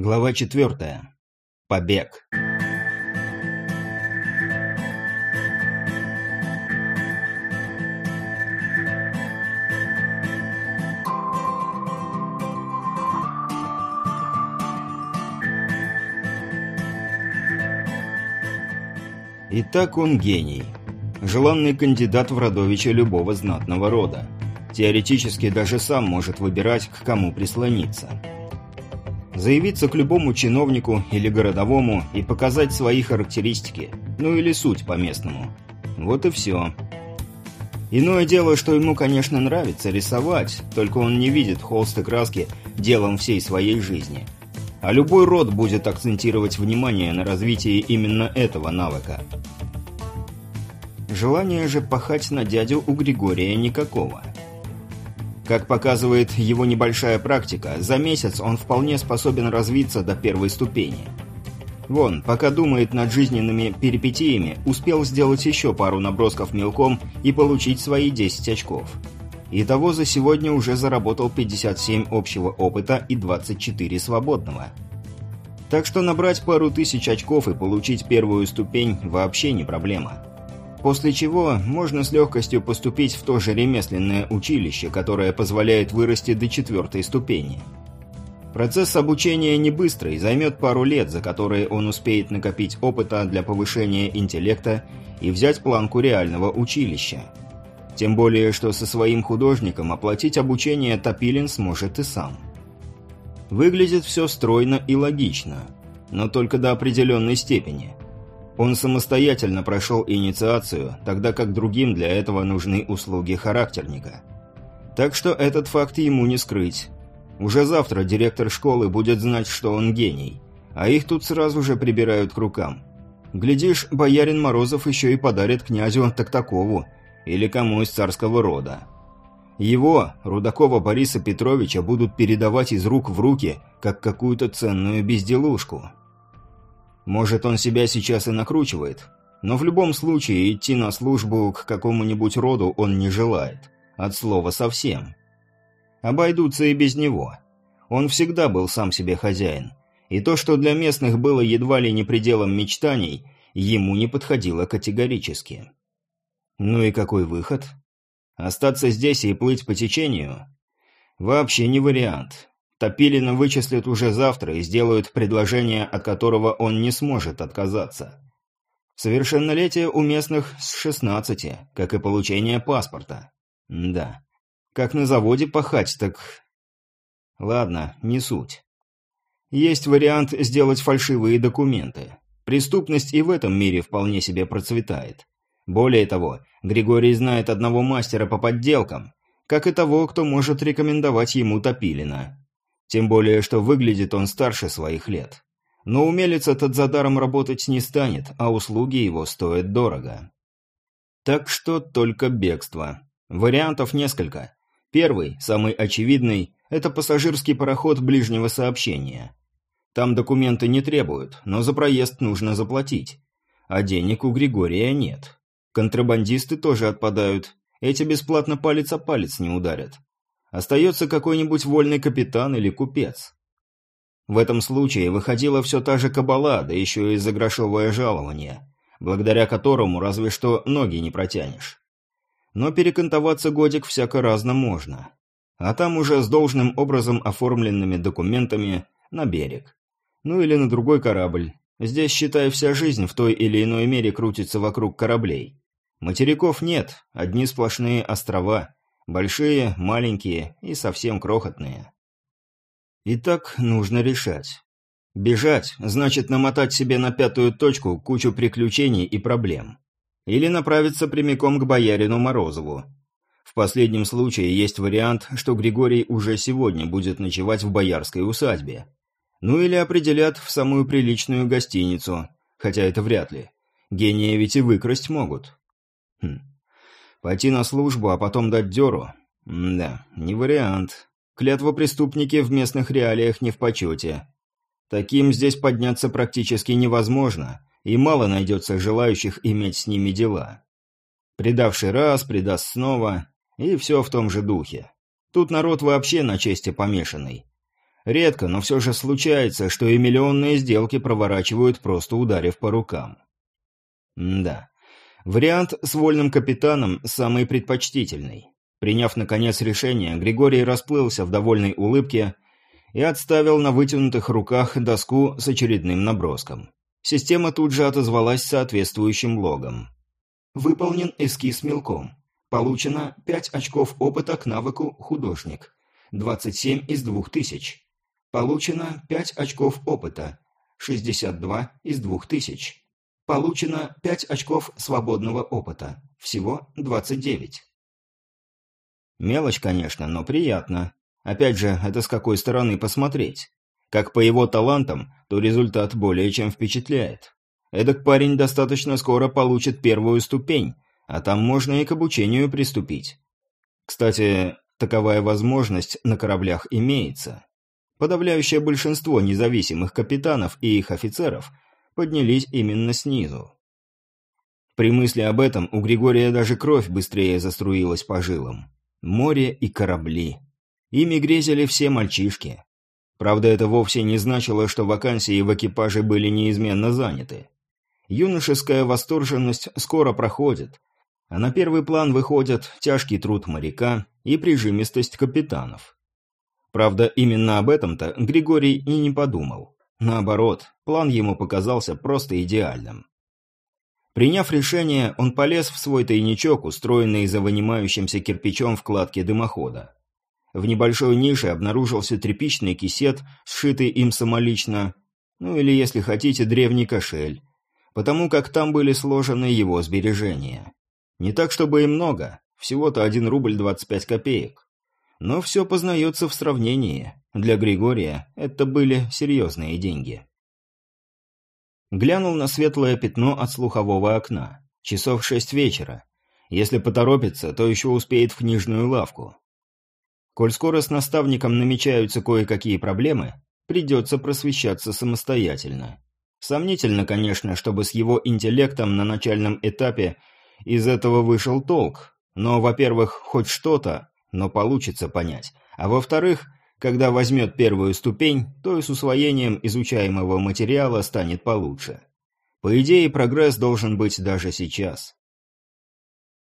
Глава четвертая. Побег. Итак, он гений. Желанный кандидат в родовича любого знатного рода. Теоретически даже сам может выбирать, к кому прислониться заявиться к любому чиновнику или городовому и показать свои характеристики, ну или суть по-местному. Вот и все. Иное дело, что ему, конечно, нравится рисовать, только он не видит холст и краски делом всей своей жизни. А любой род будет акцентировать внимание на развитии именно этого навыка. Желания же пахать на дядю у Григория никакого. Как показывает его небольшая практика, за месяц он вполне способен развиться до первой ступени. Вон, пока думает над жизненными перипетиями, успел сделать еще пару набросков мелком и получить свои 10 очков. Итого за сегодня уже заработал 57 общего опыта и 24 свободного. Так что набрать пару тысяч очков и получить первую ступень вообще не проблема. После чего можно с легкостью поступить в то же ремесленное училище, которое позволяет вырасти до четвертой ступени. Процесс обучения не быстрый, займет пару лет, за которые он успеет накопить опыта для повышения интеллекта и взять планку реального училища. Тем более, что со своим художником оплатить обучение Топилин сможет и сам. Выглядит все стройно и логично, но только до определенной степени – он самостоятельно прошел инициацию, тогда как другим для этого нужны услуги характерника. Так что этот факт ему не скрыть. Уже завтра директор школы будет знать, что он гений, а их тут сразу же прибирают к рукам. Глядишь, боярин Морозов еще и подарит князю Токтакову или кому из царского рода. Его, Рудакова Бориса Петровича, будут передавать из рук в руки, как какую-то ценную безделушку. Может, он себя сейчас и накручивает, но в любом случае идти на службу к какому-нибудь роду он не желает. От слова совсем. Обойдутся и без него. Он всегда был сам себе хозяин. И то, что для местных было едва ли не пределом мечтаний, ему не подходило категорически. Ну и какой выход? Остаться здесь и плыть по течению? Вообще не вариант. Топилина вычислят уже завтра и сделают предложение, от которого он не сможет отказаться. Совершеннолетие у местных с 16, как и получение паспорта. Да. Как на заводе пахать, так... Ладно, не суть. Есть вариант сделать фальшивые документы. Преступность и в этом мире вполне себе процветает. Более того, Григорий знает одного мастера по подделкам, как и того, кто может рекомендовать ему Топилина. Тем более, что выглядит он старше своих лет. Но умелец этот за даром работать не станет, а услуги его стоят дорого. Так что только бегство. Вариантов несколько. Первый, самый очевидный, это пассажирский пароход ближнего сообщения. Там документы не требуют, но за проезд нужно заплатить. А денег у Григория нет. Контрабандисты тоже отпадают. Эти бесплатно палец о палец не ударят. Остается какой-нибудь вольный капитан или купец. В этом случае выходила все та же кабала, да еще и за грошовое жалование, благодаря которому разве что ноги не протянешь. Но перекантоваться годик всяко-разно можно. А там уже с должным образом оформленными документами на берег. Ну или на другой корабль. Здесь, считай, вся жизнь в той или иной мере крутится вокруг кораблей. Материков нет, одни сплошные острова – Большие, маленькие и совсем крохотные. Итак, нужно решать. Бежать значит намотать себе на пятую точку кучу приключений и проблем. Или направиться прямиком к боярину Морозову. В последнем случае есть вариант, что Григорий уже сегодня будет ночевать в боярской усадьбе. Ну или определят в самую приличную гостиницу, хотя это вряд ли. Гения ведь и выкрасть могут. Хм. Пойти на службу, а потом дать дёру? да, не вариант. Клятва преступники в местных реалиях не в почете. Таким здесь подняться практически невозможно, и мало найдется желающих иметь с ними дела. Предавший раз, предаст снова, и все в том же духе. Тут народ вообще на чести помешанный. Редко, но все же случается, что и миллионные сделки проворачивают, просто ударив по рукам. М да. Вариант с вольным капитаном самый предпочтительный. Приняв, наконец, решение, Григорий расплылся в довольной улыбке и отставил на вытянутых руках доску с очередным наброском. Система тут же отозвалась соответствующим логом. Выполнен эскиз мелком. Получено 5 очков опыта к навыку «Художник». 27 из 2000. Получено 5 очков опыта. 62 из 2000. Получено 5 очков свободного опыта. Всего 29. Мелочь, конечно, но приятно. Опять же, это с какой стороны посмотреть. Как по его талантам, то результат более чем впечатляет. Эдак парень достаточно скоро получит первую ступень, а там можно и к обучению приступить. Кстати, таковая возможность на кораблях имеется. Подавляющее большинство независимых капитанов и их офицеров поднялись именно снизу. При мысли об этом у Григория даже кровь быстрее заструилась по жилам. Море и корабли. Ими грезили все мальчишки. Правда, это вовсе не значило, что вакансии в экипаже были неизменно заняты. Юношеская восторженность скоро проходит, а на первый план выходят тяжкий труд моряка и прижимистость капитанов. Правда, именно об этом-то Григорий и не подумал. Наоборот, план ему показался просто идеальным. Приняв решение, он полез в свой тайничок, устроенный за вынимающимся кирпичом вкладки дымохода. В небольшой нише обнаружился тряпичный кисет, сшитый им самолично, ну или, если хотите, древний кошель, потому как там были сложены его сбережения. Не так, чтобы и много, всего-то 1 рубль 25 копеек. Но все познается в сравнении. Для Григория это были серьезные деньги. Глянул на светлое пятно от слухового окна. Часов шесть вечера. Если поторопится, то еще успеет в книжную лавку. Коль скоро с наставником намечаются кое-какие проблемы, придется просвещаться самостоятельно. Сомнительно, конечно, чтобы с его интеллектом на начальном этапе из этого вышел толк, но, во-первых, хоть что-то, но получится понять, а во-вторых, когда возьмет первую ступень, то и с усвоением изучаемого материала станет получше. По идее, прогресс должен быть даже сейчас.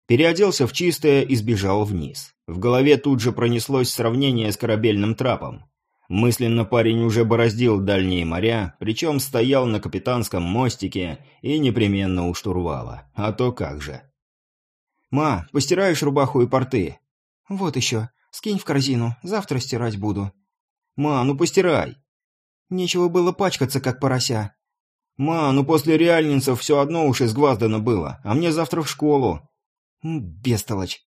Переоделся в чистое и сбежал вниз. В голове тут же пронеслось сравнение с корабельным трапом. Мысленно парень уже бороздил дальние моря, причем стоял на капитанском мостике и непременно у штурвала. А то как же. «Ма, постираешь рубаху и порты?» «Вот еще. Скинь в корзину. Завтра стирать буду». «Ма, ну постирай». «Нечего было пачкаться, как порося». «Ма, ну после реальницев все одно уж изгваздано было, а мне завтра в школу». «Бестолочь!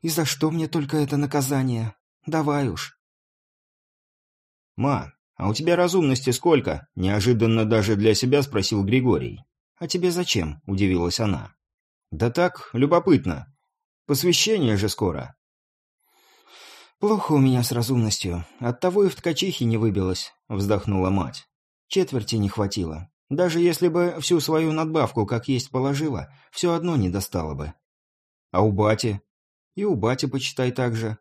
И за что мне только это наказание? Давай уж!» «Ма, а у тебя разумности сколько?» – неожиданно даже для себя спросил Григорий. «А тебе зачем?» – удивилась она. «Да так, любопытно. Посвящение же скоро». «Плохо у меня с разумностью. Оттого и в ткачихе не выбилась», – вздохнула мать. «Четверти не хватило. Даже если бы всю свою надбавку как есть положила, все одно не достало бы. А у бати? И у бати, почитай так же.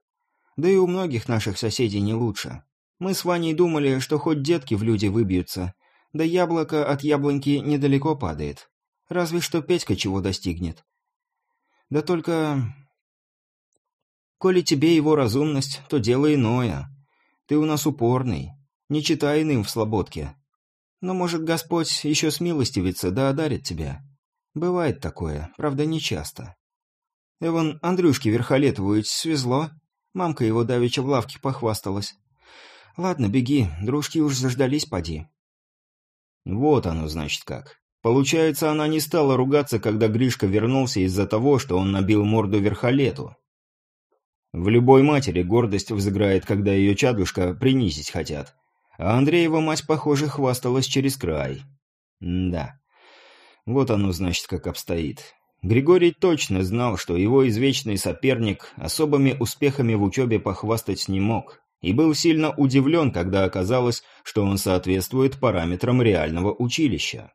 Да и у многих наших соседей не лучше. Мы с Ваней думали, что хоть детки в люди выбьются, да яблоко от яблоньки недалеко падает. Разве что Петька чего достигнет. Да только... Коли тебе его разумность, то дело иное. Ты у нас упорный, не читай иным в слободке. Но, может, Господь еще смилостивится да одарит тебя. Бывает такое, правда, не часто. Эван Андрюшке Верхолетову ведь свезло. Мамка его давеча в лавке похвасталась. Ладно, беги, дружки уж заждались, поди. Вот оно, значит, как. Получается, она не стала ругаться, когда Гришка вернулся из-за того, что он набил морду Верхолету. В любой матери гордость взыграет, когда ее чадушка принизить хотят. А Андреева мать, похоже, хвасталась через край. М да. Вот оно, значит, как обстоит. Григорий точно знал, что его извечный соперник особыми успехами в учебе похвастать не мог, и был сильно удивлен, когда оказалось, что он соответствует параметрам реального училища.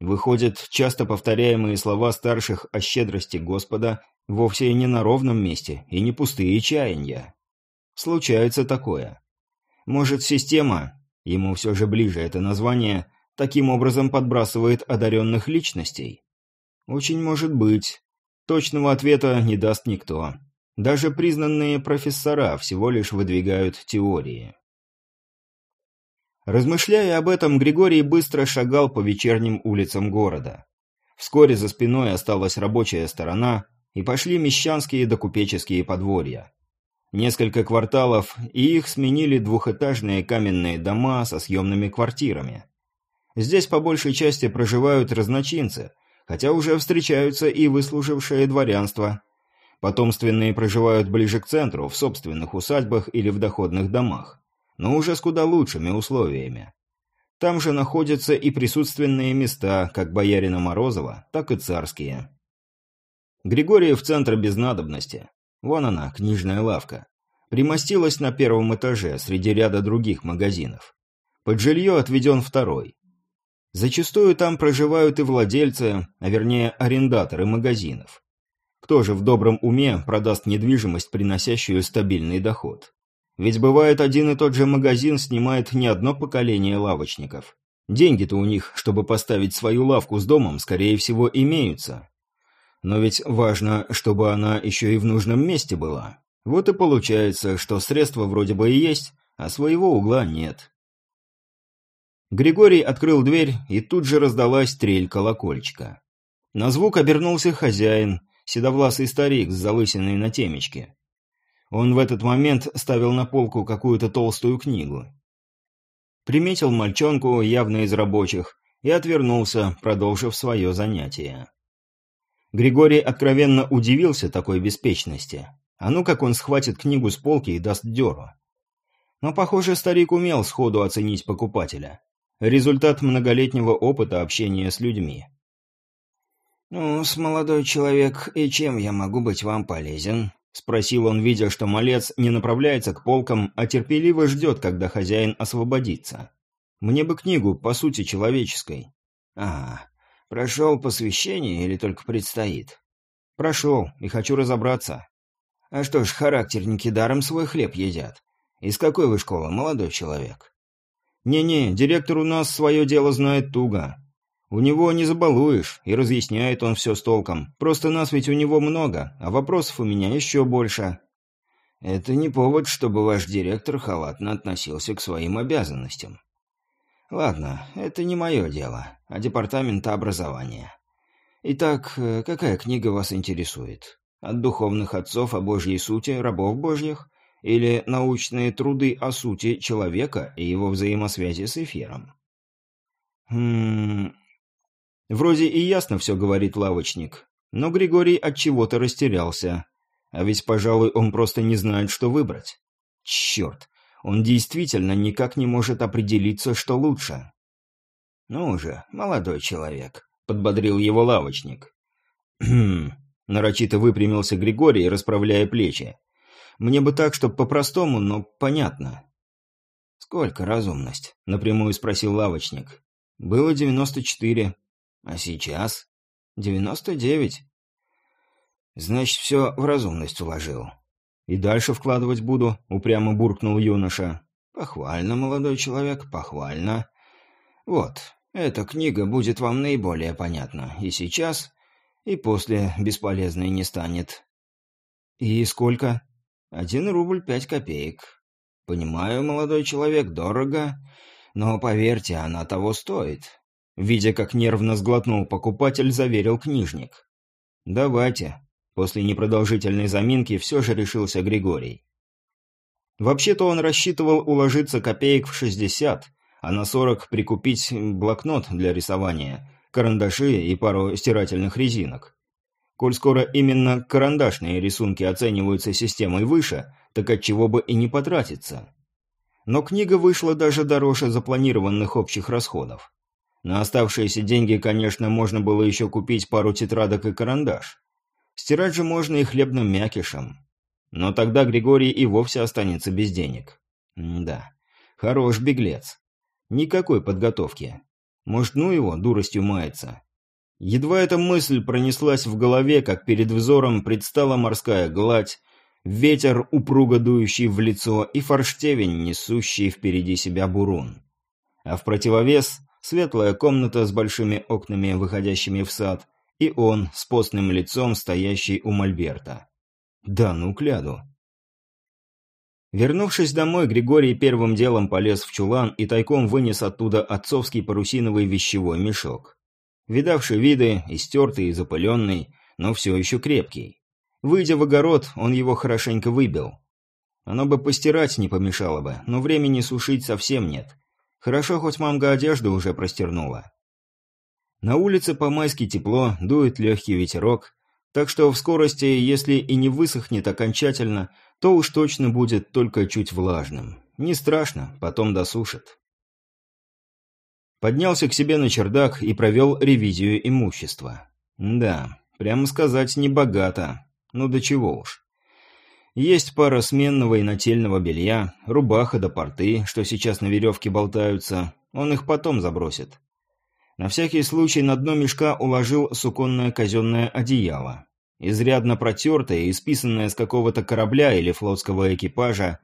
Выходит, часто повторяемые слова старших о щедрости Господа вовсе не на ровном месте и не пустые чаяния. Случается такое. Может, система, ему все же ближе это название, таким образом подбрасывает одаренных личностей? Очень может быть. Точного ответа не даст никто. Даже признанные профессора всего лишь выдвигают теории. Размышляя об этом, Григорий быстро шагал по вечерним улицам города. Вскоре за спиной осталась рабочая сторона, и пошли мещанские докупеческие подворья. Несколько кварталов, и их сменили двухэтажные каменные дома со съемными квартирами. Здесь по большей части проживают разночинцы, хотя уже встречаются и выслужившее дворянство. Потомственные проживают ближе к центру, в собственных усадьбах или в доходных домах, но уже с куда лучшими условиями. Там же находятся и присутственные места, как боярина Морозова, так и царские. Григорий в центр без надобности. Вон она, книжная лавка. Примостилась на первом этаже, среди ряда других магазинов. Под жилье отведен второй. Зачастую там проживают и владельцы, а вернее арендаторы магазинов. Кто же в добром уме продаст недвижимость, приносящую стабильный доход? Ведь бывает один и тот же магазин снимает не одно поколение лавочников. Деньги-то у них, чтобы поставить свою лавку с домом, скорее всего, имеются. Но ведь важно, чтобы она еще и в нужном месте была. Вот и получается, что средства вроде бы и есть, а своего угла нет. Григорий открыл дверь, и тут же раздалась трель колокольчика. На звук обернулся хозяин, седовласый старик с залысиной на темечке. Он в этот момент ставил на полку какую-то толстую книгу. Приметил мальчонку, явно из рабочих, и отвернулся, продолжив свое занятие. Григорий откровенно удивился такой беспечности. А ну как он схватит книгу с полки и даст дёру. Но, похоже, старик умел сходу оценить покупателя. Результат многолетнего опыта общения с людьми. «Ну, с молодой человек, и чем я могу быть вам полезен?» — спросил он, видя, что малец не направляется к полкам, а терпеливо ждет, когда хозяин освободится. «Мне бы книгу, по сути, человеческой». «А, прошел посвящение или только предстоит?» «Прошел, и хочу разобраться». «А что ж, характерники даром свой хлеб едят. Из какой вы школы, молодой человек?» «Не-не, директор у нас свое дело знает туго. У него не забалуешь, и разъясняет он все с толком. Просто нас ведь у него много, а вопросов у меня еще больше». «Это не повод, чтобы ваш директор халатно относился к своим обязанностям». «Ладно, это не мое дело, а департамента образования. Итак, э, какая книга вас интересует? От духовных отцов о Божьей сути, рабов Божьих, или научные труды о сути человека и его взаимосвязи с эфиром. Хм... Вроде и ясно все говорит лавочник, но Григорий от чего-то растерялся. А ведь, пожалуй, он просто не знает, что выбрать. Черт, он действительно никак не может определиться, что лучше. «Ну же, молодой человек», — подбодрил его лавочник. «Хм...» — нарочито выпрямился Григорий, расправляя плечи. Мне бы так, чтоб по-простому, но понятно. «Сколько разумность?» — напрямую спросил лавочник. «Было девяносто четыре. А сейчас?» «Девяносто девять». «Значит, все в разумность уложил». «И дальше вкладывать буду», — упрямо буркнул юноша. «Похвально, молодой человек, похвально. Вот, эта книга будет вам наиболее понятна и сейчас, и после бесполезной не станет». «И сколько?» Один рубль пять копеек. Понимаю, молодой человек, дорого, но, поверьте, она того стоит. Видя, как нервно сглотнул покупатель, заверил книжник. «Давайте». После непродолжительной заминки все же решился Григорий. Вообще-то он рассчитывал уложиться копеек в шестьдесят, а на сорок прикупить блокнот для рисования, карандаши и пару стирательных резинок. Коль скоро именно карандашные рисунки оцениваются системой выше, так отчего бы и не потратиться. Но книга вышла даже дороже запланированных общих расходов. На оставшиеся деньги, конечно, можно было еще купить пару тетрадок и карандаш. Стирать же можно и хлебным мякишем. Но тогда Григорий и вовсе останется без денег. М да, хорош беглец. Никакой подготовки. Может, ну его, дуростью мается. Едва эта мысль пронеслась в голове, как перед взором предстала морская гладь, ветер, упруго дующий в лицо, и форштевень, несущий впереди себя бурун. А в противовес – светлая комната с большими окнами, выходящими в сад, и он с постным лицом, стоящий у мольберта. Да ну кляду. Вернувшись домой, Григорий первым делом полез в чулан и тайком вынес оттуда отцовский парусиновый вещевой мешок. Видавший виды, истертый и запыленный, но все еще крепкий. Выйдя в огород, он его хорошенько выбил. Оно бы постирать не помешало бы, но времени сушить совсем нет. Хорошо, хоть мамка одежду уже простернула. На улице по-майски тепло, дует легкий ветерок, так что в скорости, если и не высохнет окончательно, то уж точно будет только чуть влажным. Не страшно, потом досушит. Поднялся к себе на чердак и провел ревизию имущества. Да, прямо сказать, не богато. Ну до чего уж. Есть пара сменного и нательного белья, рубаха да порты, что сейчас на веревке болтаются. Он их потом забросит. На всякий случай на дно мешка уложил суконное казенное одеяло. Изрядно протертое и списанное с какого-то корабля или флотского экипажа.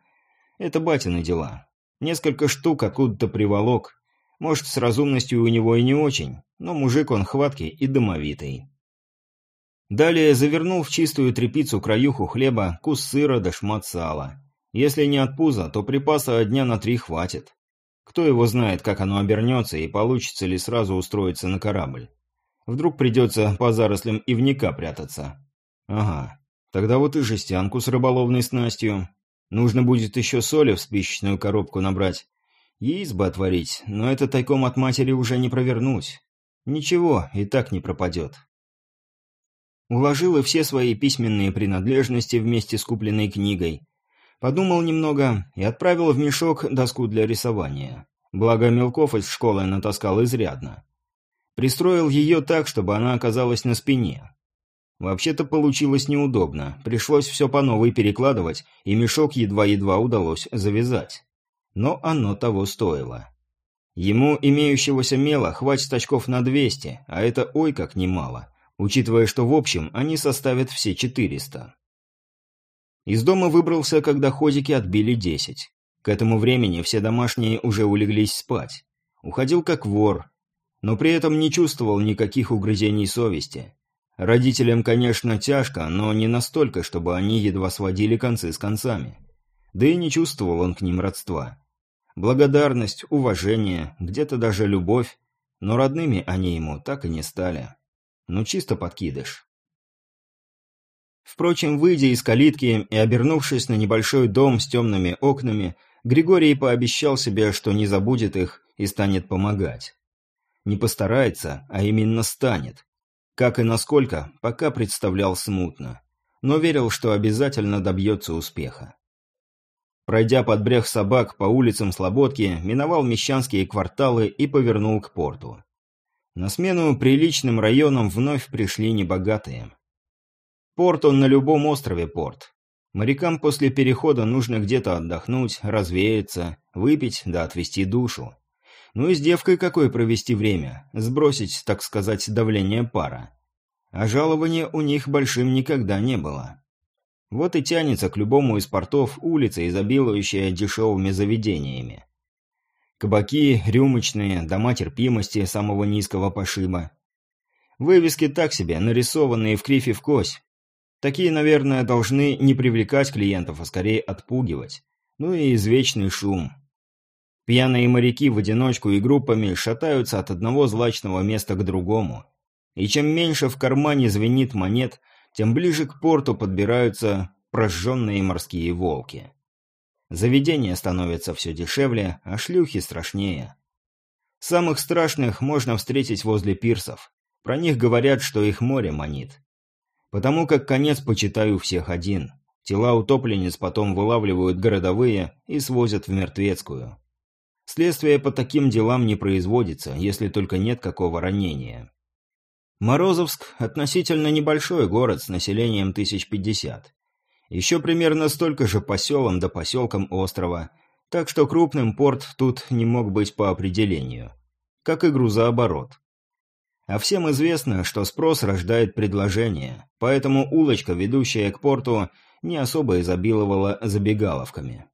Это батины дела. Несколько штук откуда-то приволок. Может, с разумностью у него и не очень, но мужик он хваткий и домовитый. Далее завернул в чистую тряпицу краюху хлеба, кус сыра да шмат сала. Если не от пуза, то припаса дня на три хватит. Кто его знает, как оно обернется и получится ли сразу устроиться на корабль. Вдруг придется по зарослям ивника прятаться. Ага, тогда вот и жестянку с рыболовной снастью. Нужно будет еще соли в спичечную коробку набрать. Яиц бы отварить, но это тайком от матери уже не провернуть. Ничего, и так не пропадет. Уложил и все свои письменные принадлежности вместе с купленной книгой, Подумал немного и отправил в мешок доску для рисования. Благо мелков из школы натаскал изрядно. Пристроил ее так, чтобы она оказалась на спине. Вообще-то получилось неудобно, пришлось все по новой перекладывать, и мешок едва-едва удалось завязать. Но оно того стоило. Ему, имеющегося мела, хватит очков на 200, а это ой как немало, учитывая, что в общем они составят все 400. Из дома выбрался, когда ходики отбили десять. К этому времени все домашние уже улеглись спать. Уходил как вор, но при этом не чувствовал никаких угрызений совести. Родителям, конечно, тяжко, но не настолько, чтобы они едва сводили концы с концами. Да и не чувствовал он к ним родства. Благодарность, уважение, где-то даже любовь, но родными они ему так и не стали. Ну чисто подкидыш. Впрочем, выйдя из калитки и обернувшись на небольшой дом с темными окнами, Григорий пообещал себе, что не забудет их и станет помогать. Не постарается, а именно станет. Как и насколько, пока представлял смутно. Но верил, что обязательно добьется успеха. Пройдя под брех собак по улицам Слободки, миновал мещанские кварталы и повернул к порту. На смену приличным районам вновь пришли небогатые. Порт он на любом острове порт. Морякам после перехода нужно где-то отдохнуть, развеяться, выпить да отвести душу. Ну и с девкой какой провести время, сбросить, так сказать, давление пара. А жалования у них большим никогда не было. Вот и тянется к любому из портов улица, изобилующая дешевыми заведениями. Кабаки, рюмочные, дома терпимости самого низкого пошиба. Вывески так себе, нарисованные в крифе в кось, Такие, наверное, должны не привлекать клиентов, а скорее отпугивать. Ну и извечный шум. Пьяные моряки в одиночку и группами шатаются от одного злачного места к другому. И чем меньше в кармане звенит монет, тем ближе к порту подбираются прожженные морские волки. Заведения становятся все дешевле, а шлюхи страшнее. Самых страшных можно встретить возле пирсов. Про них говорят, что их море манит. Потому как конец почитаю всех один. Тела утопленниц потом вылавливают городовые и свозят в мертвецкую. Следствие по таким делам не производится, если только нет какого ранения. Морозовск – относительно небольшой город с населением тысяч пятьдесят. Еще примерно столько же по селам да поселкам острова, так что крупным порт тут не мог быть по определению. Как и грузооборот. А всем известно, что спрос рождает предложение, поэтому улочка, ведущая к порту, не особо изобиловала забегаловками.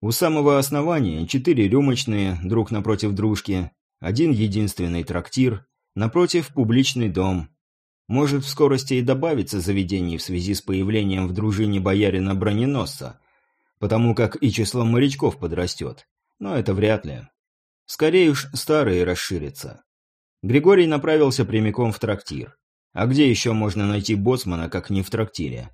У самого основания четыре рюмочные, друг напротив дружки, один единственный трактир, напротив публичный дом. Может, в скорости и добавится заведений в связи с появлением в дружине боярина-броненосца, потому как и число морячков подрастет, но это вряд ли. Скорее уж старые расширятся. Григорий направился прямиком в трактир. А где еще можно найти боцмана, как не в трактире?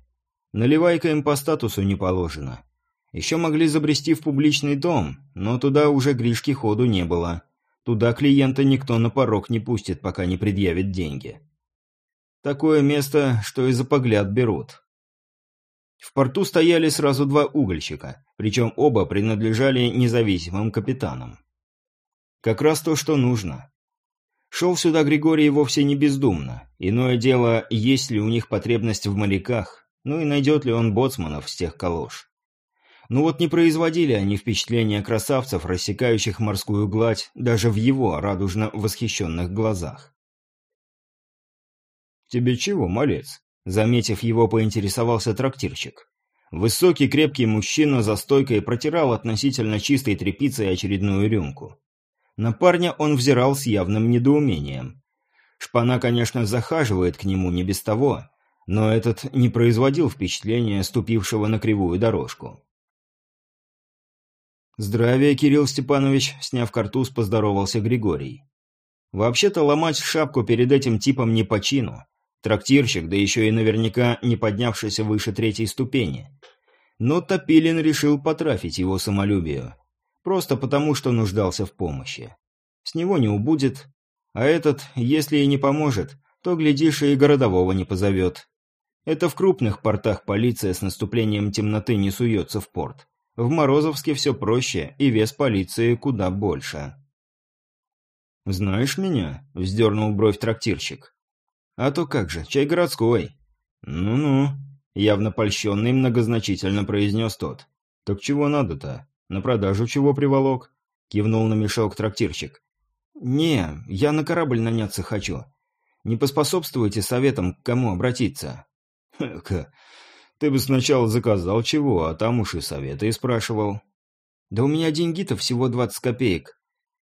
Наливайка им по статусу не положено. Еще могли забрести в публичный дом, но туда уже Гришки ходу не было. Туда клиента никто на порог не пустит, пока не предъявит деньги. Такое место, что и за погляд берут. В порту стояли сразу два угольщика, причем оба принадлежали независимым капитанам. Как раз то, что нужно. Шел сюда Григорий вовсе не бездумно. Иное дело, есть ли у них потребность в моряках, ну и найдет ли он боцманов с тех калош. Ну вот не производили они впечатления красавцев, рассекающих морскую гладь, даже в его радужно восхищенных глазах. «Тебе чего, малец?» Заметив его, поинтересовался трактирщик. Высокий крепкий мужчина за стойкой протирал относительно чистой тряпицей очередную рюмку. На парня он взирал с явным недоумением. Шпана, конечно, захаживает к нему не без того, но этот не производил впечатления ступившего на кривую дорожку. «Здравия, Кирилл Степанович», — сняв картуз, поздоровался Григорий. «Вообще-то ломать шапку перед этим типом не по чину. Трактирщик, да еще и наверняка не поднявшийся выше третьей ступени. Но Топилин решил потрафить его самолюбию. Просто потому, что нуждался в помощи. С него не убудет, а этот, если и не поможет, то, глядишь, и городового не позовет. Это в крупных портах полиция с наступлением темноты не суется в порт. В Морозовске все проще, и вес полиции куда больше. «Знаешь меня?» – вздернул бровь трактирщик. «А то как же, чай городской». «Ну-ну», — явно польщенный многозначительно произнес тот. «Так чего надо-то? На продажу чего приволок?» — кивнул на мешок трактирщик. «Не, я на корабль наняться хочу. Не поспособствуйте советам, к кому обратиться». «Ха-ха, ты бы сначала заказал чего, а там уж и советы и спрашивал». «Да у меня деньги-то всего двадцать копеек.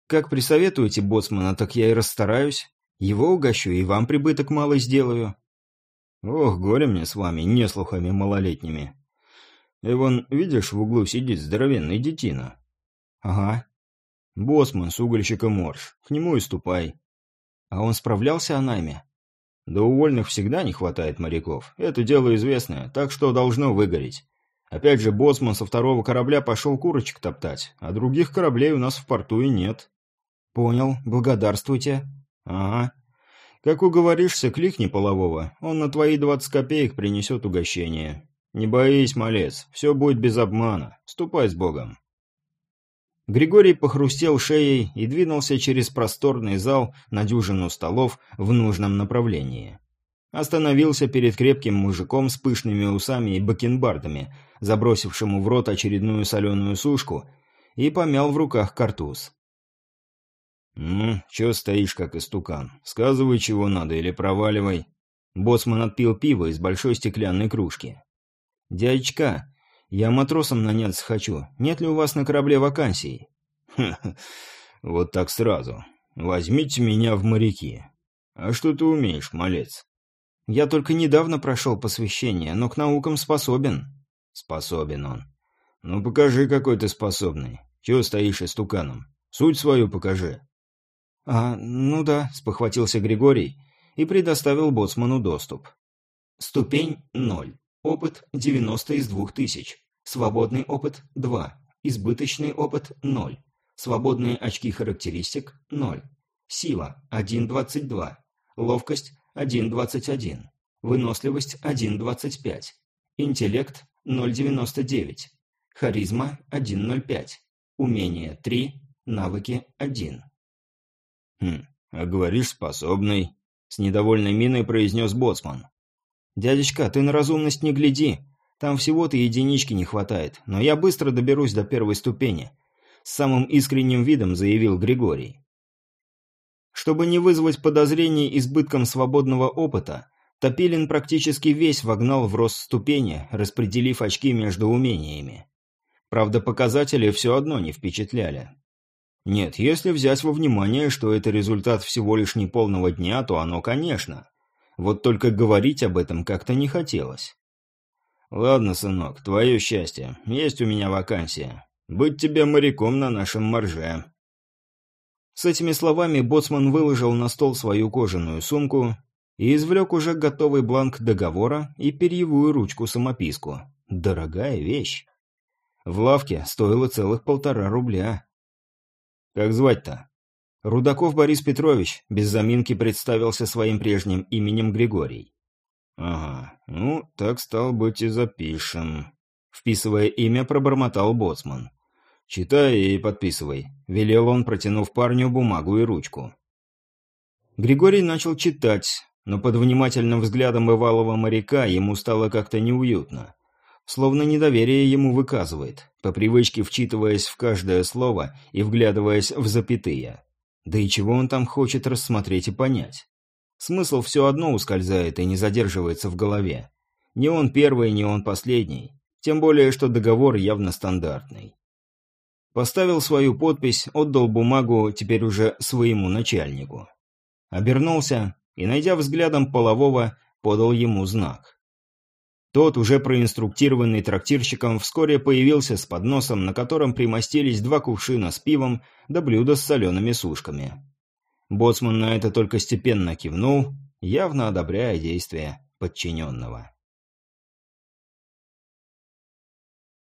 Как присоветуете боцмана, так я и расстараюсь». Его угощу и вам прибыток малый сделаю. Ох, горе мне с вами, неслухами малолетними. И вон, видишь, в углу сидит здоровенный детина. Ага. Босман с угольщика Морж. К нему и ступай. А он справлялся о найме? Да у вольных всегда не хватает моряков. Это дело известное, так что должно выгореть. Опять же, боцман со второго корабля пошел курочек топтать, а других кораблей у нас в порту и нет. Понял, благодарствуйте. «Ага. Как уговоришься, кликни полового, он на твои двадцать копеек принесет угощение. Не боись, малец, все будет без обмана. Ступай с Богом». Григорий похрустел шеей и двинулся через просторный зал на дюжину столов в нужном направлении. Остановился перед крепким мужиком с пышными усами и бакенбардами, забросившему в рот очередную соленую сушку, и помял в руках картуз. «Ну, чё стоишь, как истукан? Сказывай, чего надо, или проваливай». Боцман отпил пиво из большой стеклянной кружки. «Дядечка, я матросом наняться хочу. Нет ли у вас на корабле вакансий?» «Ха-ха, вот так сразу. Возьмите меня в моряки. А что ты умеешь, малец?» «Я только недавно прошел посвящение, но к наукам способен». «Способен он. Ну покажи, какой ты способный. Чего стоишь истуканом? Суть свою покажи». «А, ну да», — спохватился Григорий и предоставил боцману доступ. Ступень 0. Опыт 90 из 2000. Свободный опыт 2. Избыточный опыт 0. Свободные очки характеристик 0. Сила 1.22. Ловкость 1.21. Выносливость 1.25. Интеллект 0.99. Харизма 1.05. Умение 3. Навыки 1. «Хм, а говоришь, способный», — с недовольной миной произнес Боцман. «Дядечка, ты на разумность не гляди. Там всего-то единички не хватает, но я быстро доберусь до первой ступени», — с самым искренним видом заявил Григорий. Чтобы не вызвать подозрений избытком свободного опыта, Топилин практически весь вогнал в рост ступени, распределив очки между умениями. Правда, показатели все одно не впечатляли. Нет, если взять во внимание, что это результат всего лишь неполного дня, то оно, конечно. Вот только говорить об этом как-то не хотелось. «Ладно, сынок, твое счастье. Есть у меня вакансия. Быть тебе моряком на нашем морже». С этими словами боцман выложил на стол свою кожаную сумку и извлек уже готовый бланк договора и перьевую ручку-самописку. Дорогая вещь. В лавке стоило целых полтора рубля. «Как звать-то?» Рудаков Борис Петрович без заминки представился своим прежним именем Григорий. «Ага, ну, так стал быть и запишем», — вписывая имя, пробормотал боцман. «Читай и подписывай», — велел он, протянув парню бумагу и ручку. Григорий начал читать, но под внимательным взглядом бывалого моряка ему стало как-то неуютно. Словно недоверие ему выказывает, по привычке вчитываясь в каждое слово и вглядываясь в запятые. Да и чего он там хочет рассмотреть и понять? Смысл все одно ускользает и не задерживается в голове. Не он первый, не он последний. Тем более, что договор явно стандартный. Поставил свою подпись, отдал бумагу теперь уже своему начальнику. Обернулся и, найдя взглядом полового, подал ему знак. Тот, уже проинструктированный трактирщиком, вскоре появился с подносом, на котором примостились два кувшина с пивом да блюдо с солеными сушками. Боцман на это только степенно кивнул, явно одобряя действия подчиненного.